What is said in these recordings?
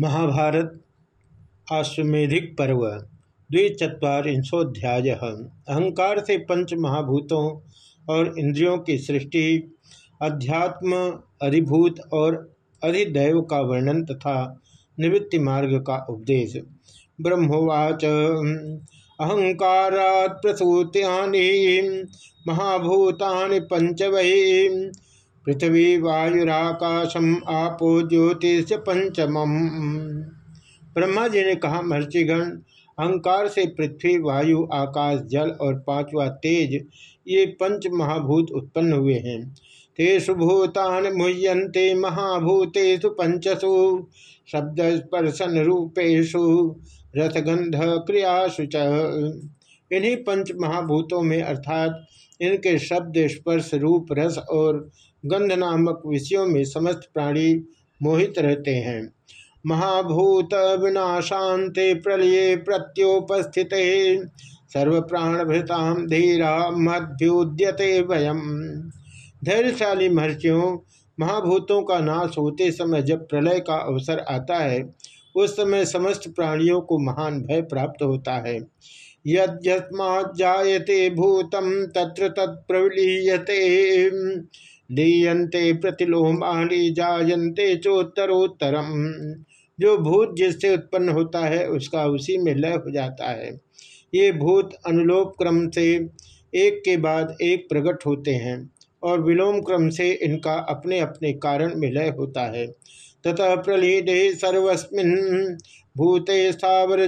महाभारत आश्वेधिक पर्व द्विचत्वारिंशोध्याय अहंकार से पंच महाभूतों और इंद्रियों की सृष्टि, अध्यात्म, अधिभूत और अधिदैव का वर्णन तथा निवृत्ति मार्ग का उपदेश। ब्रह्मोवाच अहंकारा प्रसूत्यानि, महाभूतानि पंच वही पृथ्वी वायुराकाशम आपो ज्योतिष पंचम ब्रह्मा जी ने कहा, महर्षिगण, अहंकार से पृथ्वी, वायु, आकाश, जल और पांचवा तेज, ये पंच महाभूत उत्पन्न हुए हैं। तेषु भूतान मुह्यंते महाभूतेषु पंचसु, शब्द स्पर्शन रूपेशु रसगंध क्रियासु च। इन्हीं पंच महाभूतों में अर्थात इनके शब्द स्पर्श रूप, रस और गंध नामक विषयों में समस्त प्राणी मोहित रहते हैं। महाभूत विनाशांते प्रलय प्रत्योपस्थित। सर्व प्राणभृताम धीरा मध्युद्यते वयम धैर्यशाली महर्षियों, महाभूतों का नाश होते समय जब प्रलय का अवसर आता है, उस समय समस्त प्राणियों को महान भय प्राप्त होता है। यद्यस्मा जायते भूतम, तत्र तत्प्रलीयते लीयते प्रतिलोमानी जायन्ते चोत्तरोत्तरम। जो भूत जिससे उत्पन्न होता है, उसका उसी में लय हो जाता है। ये भूत अनुलोप क्रम से एक के बाद एक प्रकट होते हैं और विलोम क्रम से इनका अपने अपने कारण में लय होता है। ततः प्रलीडे सर्वस्मिन भूते स्थावर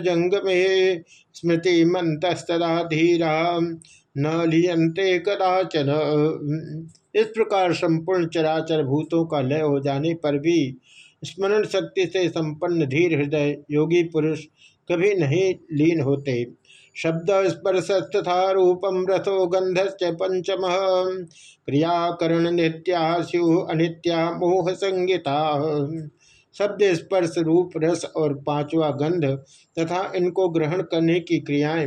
में स्मृति मंतस्तदा धीरा। न लियंते कदाचन। इस प्रकार संपूर्ण चराचर भूतों का लय हो जाने पर भी स्मरण शक्ति से संपन्न धीर हृदय योगी पुरुष कभी नहीं लीन होते। शब्द स्पर्श तथा रूपम रथो गंधश्च पंचम। क्रियाकरण नित्यास्यु अनित्या मोह संगीता शब्द स्पर्श रूप रस और पांचवा गंध तथा इनको ग्रहण करने की क्रियाएँ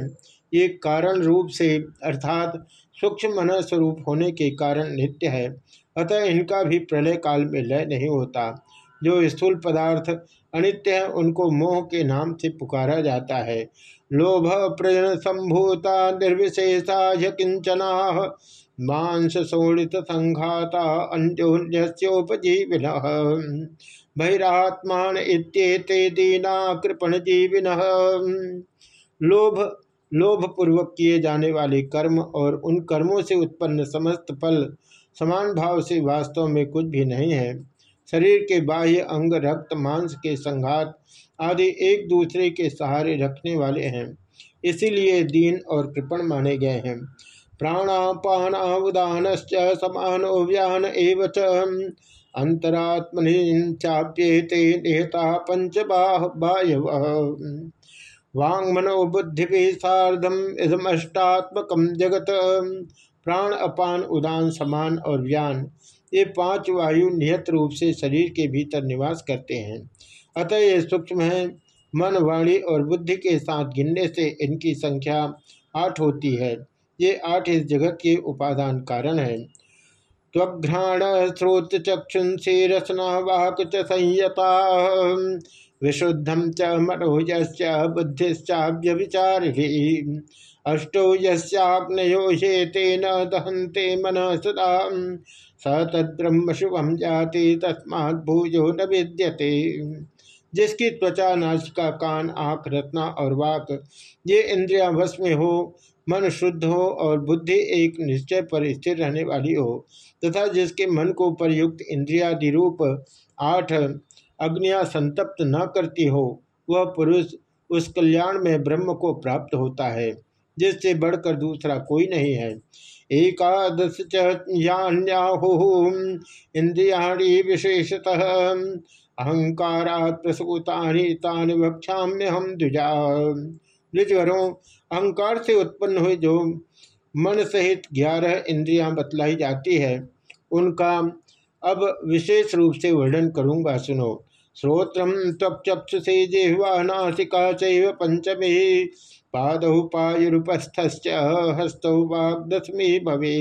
ये कारण रूप से अर्थात सूक्ष्म मन स्वरूप होने के कारण नित्य है। अतः इनका भी प्रलय काल में लय नहीं होता। जो स्थूल पदार्थ अनित्य है, उनको मोह के नाम से पुकारा जाता है। लोभ प्रजन संभूता निर्विशेषा किंचना मांस शोणित संघाता अन्योन्योपजीविन बहिरात्मान इत्येते दीना कृपण जीविन लोभ लोभ पूर्वक किए जाने वाले कर्म और उन कर्मों से उत्पन्न समस्त फल समान भाव से वास्तव में कुछ भी नहीं है। शरीर के बाह्य अंग, रक्त, मांस के संघात आदि एक दूसरे के सहारे रखने वाले हैं। इसीलिए दीन और कृपण माने गए हैं। प्राणापान उदान समान व्यान एवं अंतरात्मनिचाप्येते निहता पंचबाह वायव वांग मनो बुद्धि भी साधम इदमष्टात्मक जगत। प्राण अपान, उदान, समान और व्यान ये पाँच वायु नियत रूप से शरीर के भीतर निवास करते हैं। अतः ये सूक्ष्म है। मन, वाणी और बुद्धि के साथ गिनने से इनकी संख्या आठ होती है। ये आठ इस जगत के उपादान कारण है। त्वघ्राण, स्रोत चक्षुंसी रसना वाहक च संयता। विशुद्धम च मनोज बुद्धिश्चाभ्य विचार अष्टो यग्नयो ये तेन दहंते मन सदा। स तद्ब्रह्म शुभम जाति, तस्मात् भूजो न विद्यते। जिसकी त्वचा नाचिका कान, आँख, रत्ना और वाक, ये इंद्रिया वश में हो, मन शुद्ध हो और बुद्धि एक निश्चय पर स्थिर रहने वाली हो, तथा जिसके मन को प्रयुक्त इंद्रियादि रूप आठ अग्नियाँ संतप्त न करती हो, वह पुरुष उस कल्याण में ब्रह्म को प्राप्त होता है, जिससे बढ़कर दूसरा कोई नहीं है। एकादश चाहु इंद्रियाणी विशेषतः अहंकारा प्रसूतानि तानि हम द्विजा। द्विजवरों अहंकार से उत्पन्न हुए जो मन सहित ग्यारह इंद्रियाँ बतलाई जाती है, उनका अब विशेष रूप से वर्णन करूँगा, सुनो। श्रोत्रम त्वचक्षुषे जिह्वा नासिका चैव पंचमी। पादौ पायुपस्थ हस्तौ वाग्दशमी भवे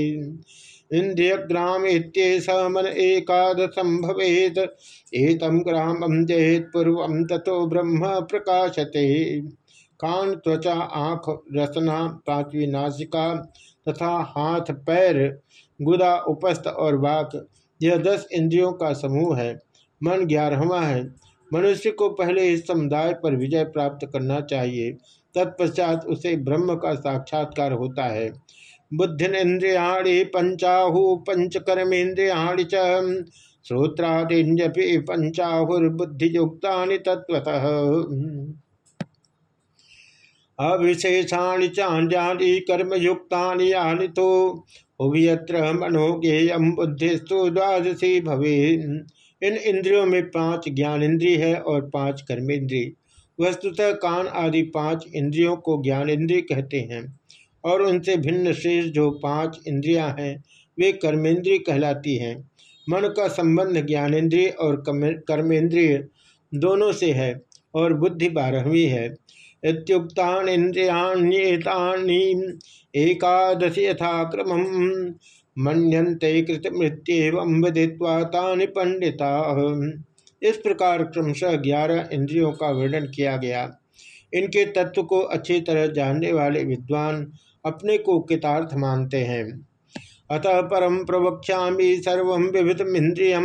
इंद्रियग्राम मन एकादशम भवेत। एतम ग्रामम जयेत, पूर्व तथो ब्रह्म प्रकाशते। कान त्वचा, आँख, रसना, पांचवी नासिका तथा हाथ, पैर, गुदा, उपस्थ और वाक यह दस इंद्रियों का समूह है। मन ग्यारहवा है। मनुष्य को पहले इस समुदाय पर विजय प्राप्त करना चाहिए। तत्पश्चात उसे ब्रह्म का साक्षात्कार होता है। बुद्धिनेन्द्रियाणी पंचाहु पंचकर्मेन्द्रियाणी च। श्रोत्रादिन्यपि पंचाहुर्बुद्धियुक्ता तत्वतः अविशेषाणी चांद्यानि कर्मयुक्ता यानी तो उभयत्र मनोज्ञेयम बुद्धिस्तु द्वादशी भवे इन इंद्रियों में पाँच ज्ञान इंद्रिय है और पाँच कर्मेंद्रिय। वस्तुतः कान आदि पाँच इंद्रियों को ज्ञानेन्द्रिय कहते हैं और उनसे भिन्न शेष जो पाँच इंद्रियाँ हैं, वे कर्मेंद्रिय कहलाती हैं। मन का संबंध ज्ञानेन्द्रिय और कर्मेंद्रिय दोनों से है और बुद्धि बारहवीं है। इतुक्तान्येतानी एकादश यथाक्रम मनते कृत मृत्यु विदित्वा तानि पंडिता इस प्रकार क्रमशः ग्यारह इंद्रियों का वर्णन किया गया। इनके तत्व को अच्छी तरह जानने वाले विद्वान अपने को कितार्थ मानते हैं। अतः परम प्रवक्षा सर्व विविधमिंद्रिय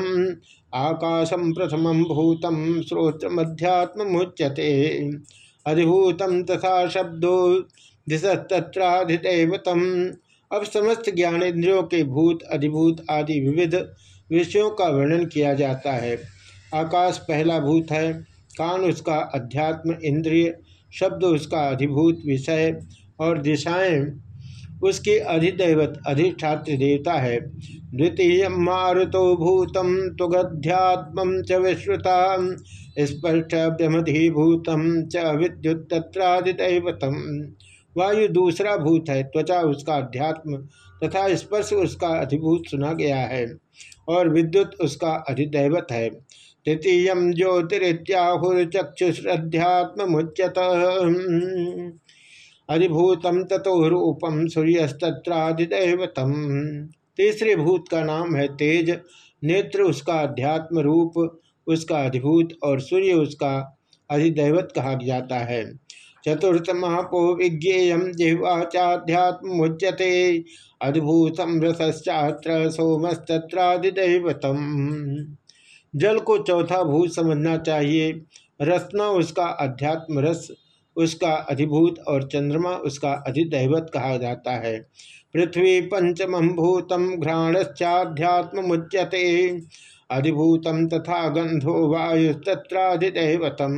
आकाशम प्रथम भूतम श्रोत्रमध्यात्म मुच्यते अधिभूतम तथा शब्दो दिशत्राधिदेवतम अब समस्त ज्ञानेन्द्रियों के भूत, अधिभूत आदि विविध विषयों का वर्णन किया जाता है। आकाश पहला भूत है, कान उसका अध्यात्म इंद्रिय, शब्द उसका अधिभूत विषय और दिशाएँ उसके अधिदैवत अधिष्ठात्र देवता है। द्वितीय मारुतो भूतम तुगध्यात्म च विश्रुता स्पर्शभ्यमधिभूतम च विद्युत वायु दूसरा भूत है, त्वचा उसका अध्यात्म तथा स्पर्श उसका अधिभूत सुना गया है और विद्युत उसका अधिदैवत है। तृतीय ज्योतिरित्याहुर्चक्षुष्ध्यात्म मुच्यत अधिभूतम ततो रूपम सूर्यस्तत्राधिदैवतम। तीसरे भूत का नाम है तेज, नेत्र उसका अध्यात्म रूप उसका अधिभूत और सूर्य उसका अधिदैवत कहा जाता है। चतुर्थ महापो विज्ञेयम जिह्वाचाध्यात्म मुच्यते अद्भुतम रसश्चात्र सोमस्तत्रादिदैवतम जल को चौथा भूत समझना चाहिए, रसना उसका अध्यात्म रस उसका अधिभूत और चंद्रमा उसका अधिदैवत कहा जाता है। पृथ्वी पंचम भूतम घ्राणश्चाध्यात्म मुच्यते अधिभूतम तथा गंधो वायुस्तत्राधिदैवतम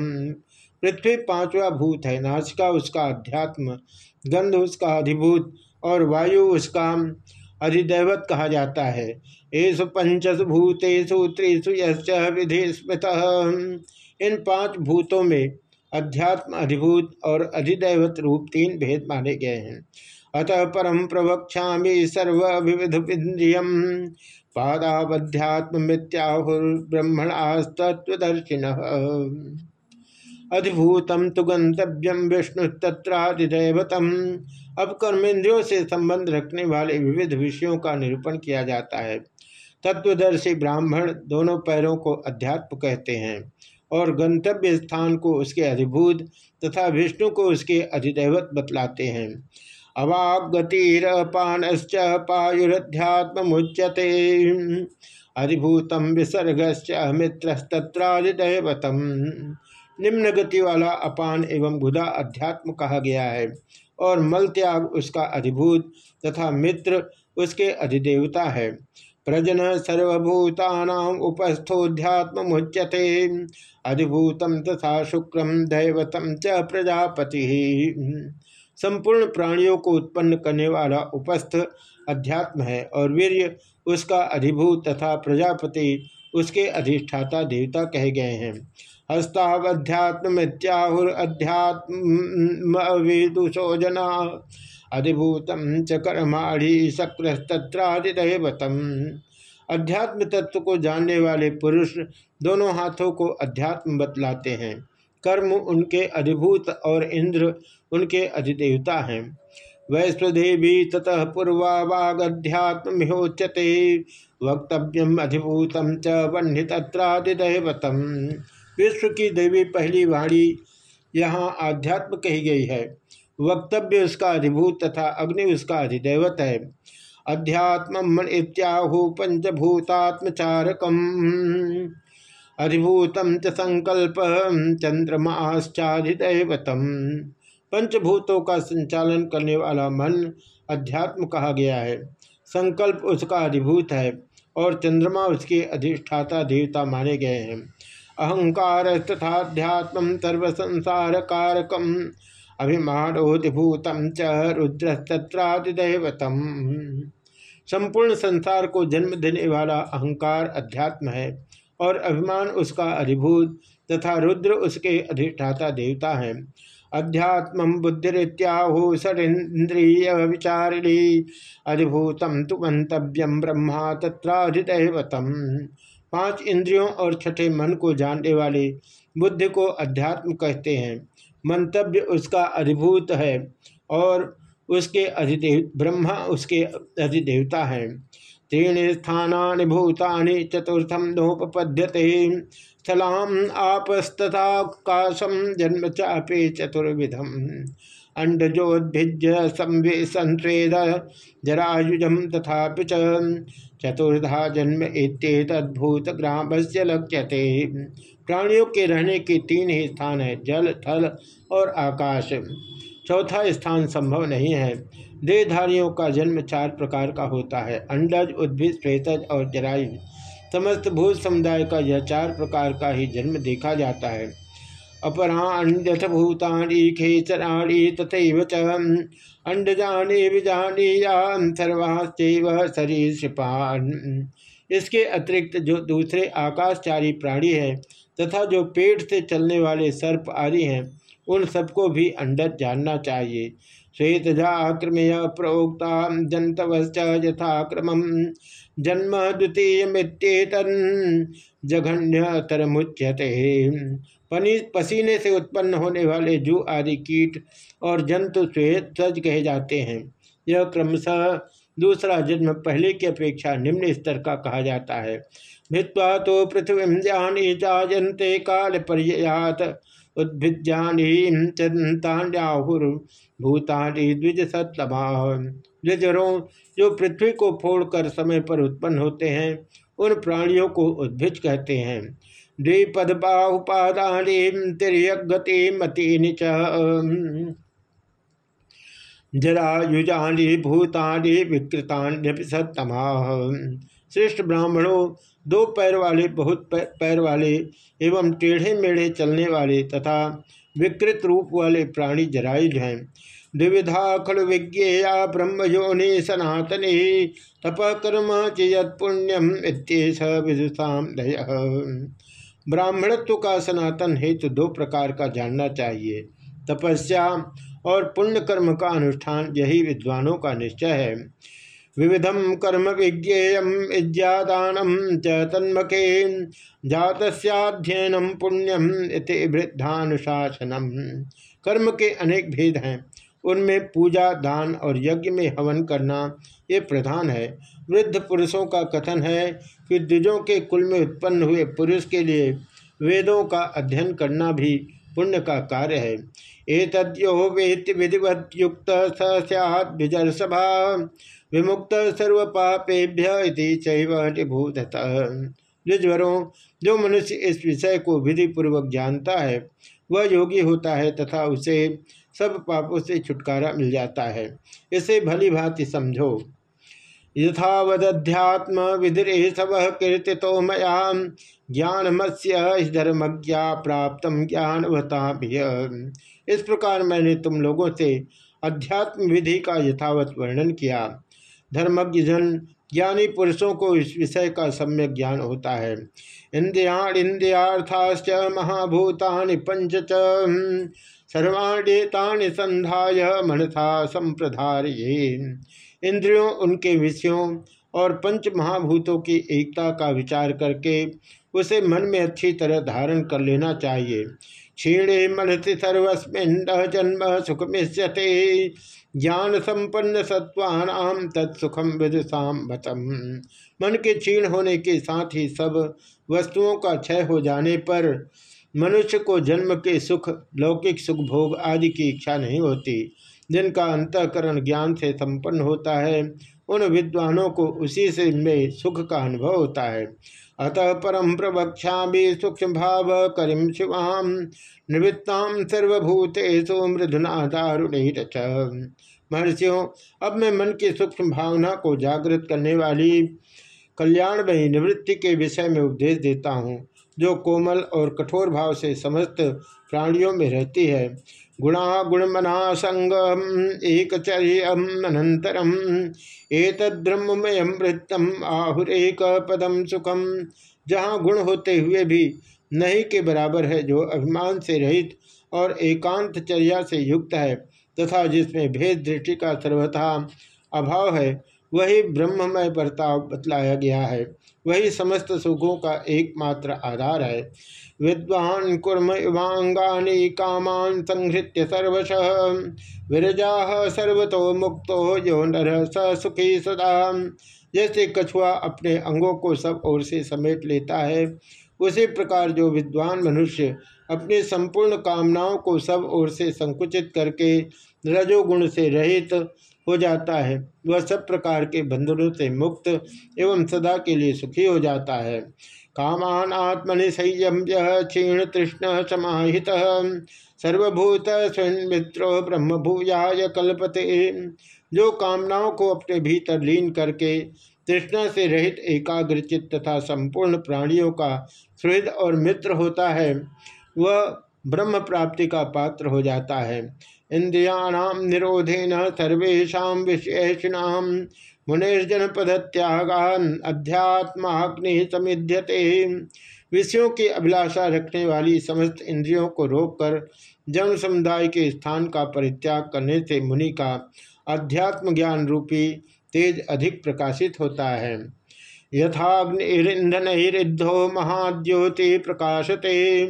पृथ्वी पांचवा भूत है नाचिका उसका अध्यात्म गंध उसका अधिभूत और वायु उसका अधिदैवत कहा जाता है। येषु पंचस भूतेषु त्रिषु यश्च विधि स्मृत इन पाँच भूतों में अध्यात्म अधिभूत और अधिदैवत रूप तीन भेद माने गए हैं। अतः परम प्रवक्षा सर्व विविध इंद्रियम पादावध्यात्म मिथ्याहुर्ब्रह्मणास्तत्वदर्शिन अधिभूतम तु गंतव्यम विष्णु तत्रादिदैवतम अब कर्मेंद्रियों से संबंध रखने वाले विविध विषयों का निरूपण किया जाता है। तत्वदर्शी ब्राह्मण दोनों पैरों को अध्यात्म कहते हैं। और गंतव्य स्थान को उसके अधिभूत तथा विष्णु को उसके अधिदैवत बतलाते हैं। अवागतिरपानश्च पायुरध्यात्म मुच्यते अधिभूतम विसर्गश्च मित्रस्तत्रादिदैवतम निम्न गति वाला अपान एवं बुधा अध्यात्म कहा गया है और मल त्याग उसका अधिभूत तथा मित्र उसके अधिदेवता है। प्रजन सर्वभूता उपस्थोध्यात्म मुच्यते अधिभूतम तथा शुक्रम दैवतम च प्रजापति। संपूर्ण प्राणियों को उत्पन्न करने वाला उपस्थ अध्यात्म है और वीर्य उसका अधिभूत तथा प्रजापति उसके अधिष्ठाता देवता कहे गए हैं। हस्तावध्यात्मित्याहुर अध्यात्म विदुषो जना। अधिभूतम च कर्माढ़ी शक्रस्तत्रादिदेवतम। अध्यात्म तत्व को जानने वाले पुरुष दोनों हाथों को अध्यात्म बतलाते हैं। कर्म उनके अधिभूत और इंद्र उनके अधिदेवता हैं। वैश्वदेवी ततः पूर्वावागध्यात्म्योच्यते। वक्तव्यम अधिभूतम च वन्य तत्रादिदैवतम विश्व की देवी पहली वाणी यहाँ आध्यात्म कही गई है। वक्तव्य उसका अधिभूत तथा अग्नि उसका अधिदेवत है। अध्यात्म मन इत्याहु पंचभूतात्मचारकम। अधिभूतम च संकल्प चंद्रमाश्चाधिदैवतम। पंचभूतों का संचालन करने वाला मन अध्यात्म कहा गया है। संकल्प उसका अधिभूत है और चंद्रमा उसके अधिष्ठाता देवता माने गए हैं। अहंकार तथाध्यात्म सर्व संसार कारकम अभिमानोधिभूतम च रुद्रस्तत्रादिदेवतम। संपूर्ण संसार को जन्म देने वाला अहंकार अध्यात्म है और अभिमान उसका अधिभूत तथा रुद्र उसके अधिष्ठाता देवता है। अध्यात्म बुद्धिरित्याहु षडेन्द्रिय विचारिणी अधिभूतम तो मंतव्यम ब्रह्मा तत्राधिदैवतम पाँच इंद्रियों और छठे मन को जानने वाले बुद्धि को अध्यात्म कहते हैं। मंतव्य उसका अधिभूत है और उसके अधिदेव, ब्रह्मा उसके अधिदेवता हैं। तीन स्थानी भूतानि चतुर्थम नोपपद्यते। स्थलाम आपस्तथाकाशम जन्म चापे चतुर्विधम। अंडजोद्भिज्य संवे संस्वेद जरायुजम तथा चतुर्धा जन्म इतभूत ग्राम से लक्ष्यते। प्राणियों के रहने के तीन ही स्थान है, जल, थल और आकाश। चौथा स्थान संभव नहीं है। देहधारियों का जन्म चार प्रकार का होता है, अंडज, उद्भिद, प्रेतज और जरायु। समस्त भूत समुदाय का यह चार प्रकार का ही जन्म देखा जाता है। अपराण्यथ भूतानी खेचराणी तथा च अंडजानी विजानीयान सर्वास्व शरीर इसके अतिरिक्त जो दूसरे आकाशचारी प्राणी हैं तथा जो पेट से चलने वाले सर्प आदि हैं, उन सबको भी अंडज जानना चाहिए। श्वेतजाक्रमेय प्रोक्ता जंतवश्च यथाक्रम जन्म द्वितीय मित्येतन जघन्यतरमुच्यते पसीने से उत्पन्न होने वाले जू आदि कीट और जंतु श्वेत सज कहे जाते हैं। यह क्रमशः दूसरा जन्म पहले की अपेक्षा निम्न स्तर का कहा जाता है। भित्वा तो पृथ्वी जानी जाजंते काल पर्यात उद्भिजानी चंताहुर भूतानी द्विज द्विजरों जो पृथ्वी को फोड़कर समय पर उत्पन्न होते हैं, उन प्राणियों को उद्भिज कहते हैं। द्विपद बाहुपादानी तिरगति मती जरा युजानी भूतानी विकृतान्यपि सत्तमा। श्रेष्ठ ब्राह्मणों, दो पैर वाले, बहुत पैर वाले एवं टेढ़े मेढ़े चलने वाले तथा विकृत रूप वाले प्राणी जरायुज हैं। द्विविधा खलु विज्ञेया ब्रह्म योनि सनातनी तप कर्म चेयत पुण्यम विदुषाम ब्राह्मणत्व का सनातन हेतु दो प्रकार का जानना चाहिए, तपस्या और पुण्य कर्म का अनुष्ठान, यही विद्वानों का निश्चय है। विविधम कर्म विज्ञेयम इज्जादानम च तन्मके जातस्याध्ययनम पुण्यम इति वृद्धानुशासनम। कर्म के अनेक भेद हैं, उनमें पूजा, दान और यज्ञ में हवन करना ये प्रधान है। वृद्ध पुरुषों का कथन है कि द्विजों के कुल में उत्पन्न हुए पुरुष के लिए वेदों का अध्ययन करना भी पुण्य का कार्य है। एतद्यो वेत्ति विधिवत युक्त सभा विमुक्त सर्व पापेभ्य चैवभूतत द्विजवरों, जो मनुष्य इस विषय को विधि पूर्वक जानता है, वह योगी होता है तथा उसे सब पापों से छुटकारा मिल जाता है। इसे भली भांति समझो। यथावध्यात्म विधिरे सब कीर्ति तो मया ज्ञानमस्य धर्मज्ञा प्राप्त ज्ञानवता इस प्रकार मैंने तुम लोगों से अध्यात्म विधि का यथावत वर्णन किया। धर्मज्ञ ज्ञानी पुरुषों को इस विषय का सम्यक ज्ञान होता है। इंद्रियाण इंद्रियार्थाश्च महाभूतानि पंच सर्वाण्येतानि संधाय मनथा संप्रधारिये। इंद्रियों, उनके विषयों और पंच महाभूतों की एकता का विचार करके उसे मन में अच्छी तरह धारण कर लेना चाहिए। क्षीणे मनसी सर्वस्मिन जन्म सुख मिश्यते ज्ञान संपन्न सत्वानाम तत्सुखम विदुषाम मतम मन के क्षीण होने के साथ ही सब वस्तुओं का क्षय हो जाने पर मनुष्य को जन्म के सुख, लौकिक सुख, भोग आदि की इच्छा नहीं होती। जिनका अंतकरण ज्ञान से संपन्न होता है, उन विद्वानों को उसी से में सुख का अनुभव होता है। अतः परम प्रवक्षा सूक्ष्म भाव करीम शिवाम निवृत्ताम सर्वभूतेषु मृदुना दारुणी महर्षियों, अब मैं मन की सूक्ष्म भावना को जागृत करने वाली कल्याणमयी निवृत्ति के विषय में उपदेश देता हूँ, जो कोमल और कठोर भाव से समस्त प्राणियों में रहती है। गुणा गुणमना संगम एक अनंतरम एक ब्रह्ममय वृत्तम आहुरेक पदम सुखम। जहाँ गुण होते हुए भी नहीं के बराबर है जो अभिमान से रहित और एकांत चर्या से युक्त है, तथा जिसमें भेद दृष्टि का सर्वथा अभाव है वही ब्रह्ममय बर्ताव बतलाया गया है। वही समस्त सुखों का एकमात्र आधार है। विद्वान कुर्म इवांगानी कामान संहृत्य सर्वश। विरजा सर्वतो मुक्तो यो नर स सुखी सदा। जैसे कछुआ अपने अंगों को सब ओर से समेट लेता है। उसी प्रकार जो विद्वान मनुष्य अपनी संपूर्ण कामनाओं को सब ओर से संकुचित करके रजोगुण से रहित हो जाता है। वह सब प्रकार के बंधनों से मुक्त एवं सदा के लिए सुखी हो जाता है। कामान आत्मनि संयम क्षीण तृष्ण समाहित। सर्वभूत स्वयं मित्रो ब्रह्म भूयाय कल्पते। जो कामनाओं को अपने भीतर लीन करके तृष्णा से रहित एकाग्रचित तथा संपूर्ण प्राणियों का सुहृद और मित्र होता है, वह ब्रह्म प्राप्ति का पात्र हो जाता है। इंद्रियाणाम निरोधेन सर्वेशा विशेषणाम मुनिर्जन पदत्यागान अध्यात्माग्नि समिध्यते विषयों की अभिलाषा रखने वाली समस्त इंद्रियों को रोककर जन समुदाय के स्थान का परित्याग करने से मुनि का अध्यात्म ज्ञान रूपी तेज अधिक प्रकाशित होता है। यथाग्निरिंधनैरिद्धो महाद्योति प्रकाशते।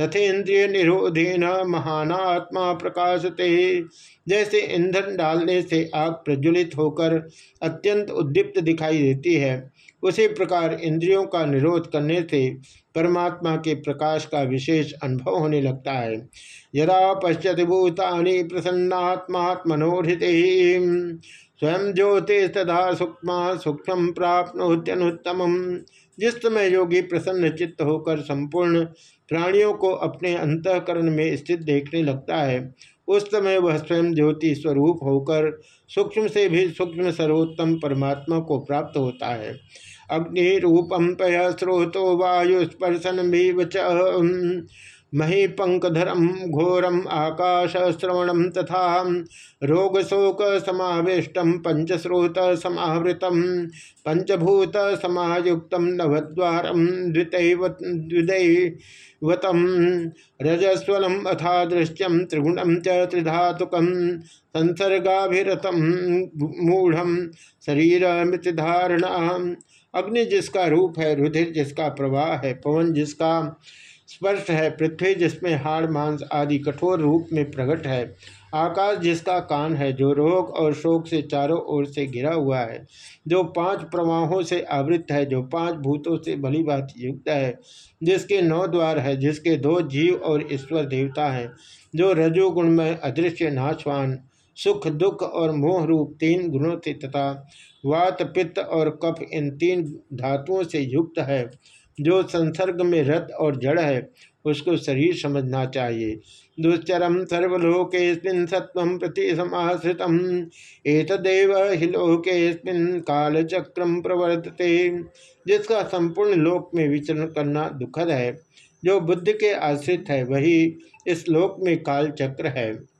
तथेन्द्रिय निरोधेन महानात्मा प्रकाशते। जैसे ईंधन डालने से आग प्रज्वलित होकर अत्यंत उद्दीप्त दिखाई देती है, उसी प्रकार इंद्रियों का निरोध करने से परमात्मा के प्रकाश का विशेष अनुभव होने लगता है। यदा पश्यति भूतानि प्रसन्नात्मात्मनोहृत स्वयं ज्योति तथा सूक्ष्म सूक्ष्म प्राप्नोत्यनुत्तम जिस समय योगी प्रसन्न चित्त होकर संपूर्ण प्राणियों को अपने अंतकरण में स्थित देखने लगता है। उस समय वह स्वयं ज्योति स्वरूप होकर सूक्ष्म से भी सूक्ष्म सर्वोत्तम परमात्मा को प्राप्त होता है। अग्नि रूपम पय स्रोतो वायुस्पर्शन भी मही पंकधरम घोरम आकाश श्रवणम तथा रोग शोक समाविष्ट पंचस्रोत समावृत पंचभूत समायुक्त नवद्वार द्विदैवतम रजस्वलम अथा दृश्यम त्रिगुणम च त्रिधातुक संसर्गाभिरतम मूढ़ शरीर मृतधारणा अग्नि जिसका रूप है, रुधिर जिसका प्रवाह है, पवन जिसका स्पर्श है, पृथ्वी जिसमें हाड़, मांस आदि कठोर रूप में प्रकट है, आकाश जिसका कान है, जो रोग और शोक से चारों ओर से घिरा हुआ है, जो पाँच प्रवाहों से आवृत है, जो पाँच भूतों से भली बात युक्त है, जिसके नौ द्वार है, जिसके दो जीव और ईश्वर देवता हैं, जो रजोगुण में अदृश्य नाशवान, सुख, दुख और मोह रूप तीन गुणों से तथा वात, पित्त और कफ इन तीन धातुओं से युक्त है जो संसर्ग में रत और जड़ है, उसको शरीर समझना चाहिए। दुश्चरम सर्वलोके सत्व प्रति समाश्रित एतदेव हि लोके कालचक्रम प्रवर्तते। जिसका संपूर्ण लोक में विचरण करना दुखद है, जो बुद्ध के आश्रित है, वही इस लोक में काल चक्र है।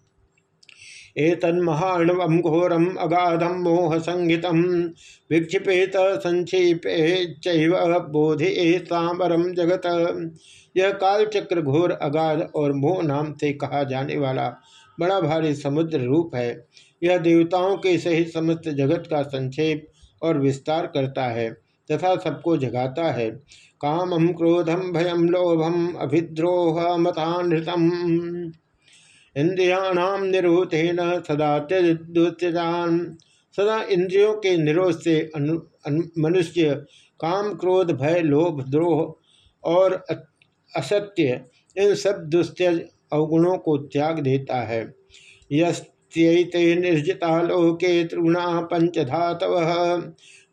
एतन्महाणवम घोरम अगाधम मोह संहित विक्षिपेत संक्षेपे चैव बोधे सांबरम जगत। यह कालचक्र घोर, अगाध और मोह नाम से कहा जाने वाला बड़ा भारी समुद्र रूप है। यह देवताओं के सहित समस्त जगत का संक्षेप और विस्तार करता है, तथा सबको जगाता है। कामम क्रोधम भयम लोभम अभिद्रोह मतानृतम इंद्रियाणाम निरोधेन सदा त्यजान सदा इंद्रियों के निरोध से मनुष्य काम, क्रोध, भय, लोभ, द्रोह और असत्य इन सब दुस्त्यज अवगुणों को त्याग देता है। यस्ते निर्जिता लोके त्रिगुणा पंचधातव।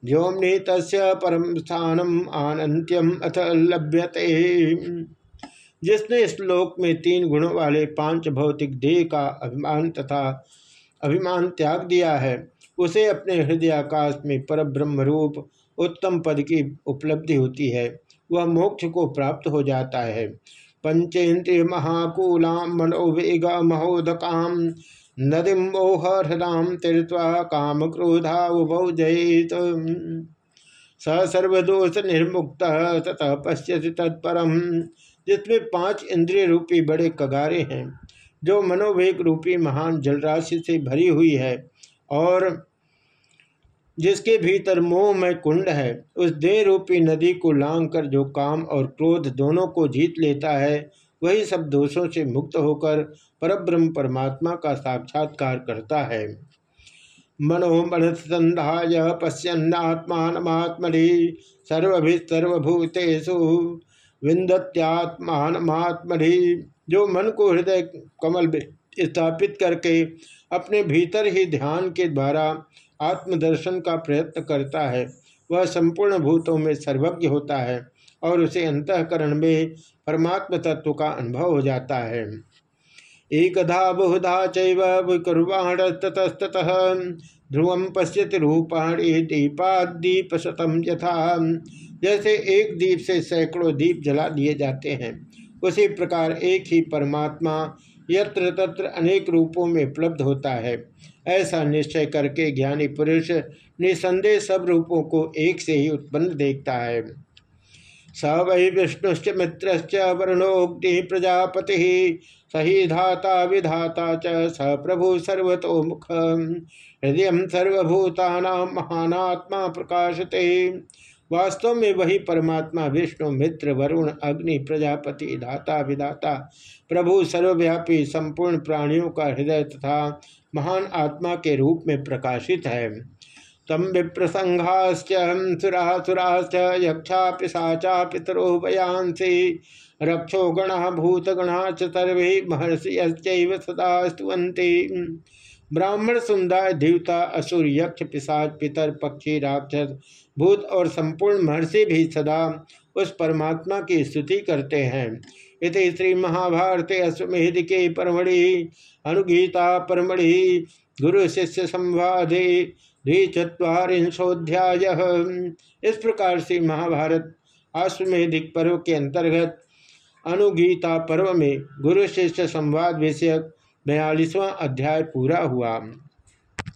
व्योमनी तस् परम स्थानम आनंत्यम अथ लभ्यते। जिसने श्लोक में तीन गुणों वाले पाँच भौतिक देह का अभिमान तथा अभिमान त्याग दिया है, उसे अपने हृदय आकाश में पर ब्रह्म रूप उत्तम पद की उपलब्धि होती है, वह मोक्ष को प्राप्त हो जाता है। पंचेन्द्रिय महाकूलाम मनोवेग महोदकाम नदी मोह हृदाम तीर्थवा काम क्रोधा उभौजयित। स सर्वदोष निर्मुक्त ततः पश्यति तत्परम। जिसमें पाँच इंद्रिय रूपी बड़े कगारे हैं, जो मनोवेग रूपी महान जलराशि से भरी हुई है और जिसके भीतर मोह में कुंड है, उस देह रूपी नदी को लांग कर जो काम और क्रोध दोनों को जीत लेता है, वही सब दोषों से मुक्त होकर परब्रह्म परमात्मा का साक्षात्कार करता है। मनोमनसंधाय पश्यन्नात्मात्मनि सर्वभिर्भूतेषु विंदत्यात्मात्मनि जो मन को हृदय कमल स्थापित करके अपने भीतर ही ध्यान के द्वारा आत्मदर्शन का प्रयत्न करता है, वह संपूर्ण भूतों में सर्वज्ञ होता है और उसे अंतकरण में परमात्म तत्व का अनुभव हो जाता है। एकधा बहुधा चुर्वाणततस्तः ध्रुवम पश्यति रूपाणी दीपादीप शतम यथा। जैसे एक दीप से सैकड़ों दीप जला दिए जाते हैं, उसी प्रकार एक ही परमात्मा यत्र तत्र अनेक रूपों में उपलब्ध होता है। ऐसा निश्चय करके ज्ञानी पुरुष निसंदेह सब रूपों को एक से ही उत्पन्न देखता है। स वै विष्णुश्च मित्रश्च वर्णोक्ति प्रजापति। सही धाता विधाता च स प्रभु सर्वतोमुख। हृदय सर्वभूता महानात्मा प्रकाशते। वास्तव में वही परमात्मा, विष्णु, मित्र, वरुण, अग्नि, प्रजापति, धाता, विधाता, प्रभु, सर्वव्यापी, संपूर्ण प्राणियों का हृदय तथा महान आत्मा के रूप में प्रकाशित है। तम विप्रसंघाश्च सुरासुराश्च यक्षा पिशाचा पितरो वयांसी रक्षो गणा भूतगणा सर्वे महर्षि सदा स्तुवंती ब्राह्मण सुंदर, देवता, असुर, यक्ष, पिशाच, पितर, पक्षी, राक्षस, भूत और संपूर्ण महर्षि भी सदा उस परमात्मा की स्तुति करते हैं। इस श्री महाभारत अश्वमेध के परमढ़ि, अनुगीता परमढ़ि, गुरु शिष्य संवादे। द्विचत्वारिंशोध्याय इस प्रकार से महाभारत अश्वमेधिक पर्व के अंतर्गत अनुगीता पर्व में गुरुशिष्य संवाद विषयक बयालीसवां अध्याय पूरा हुआ।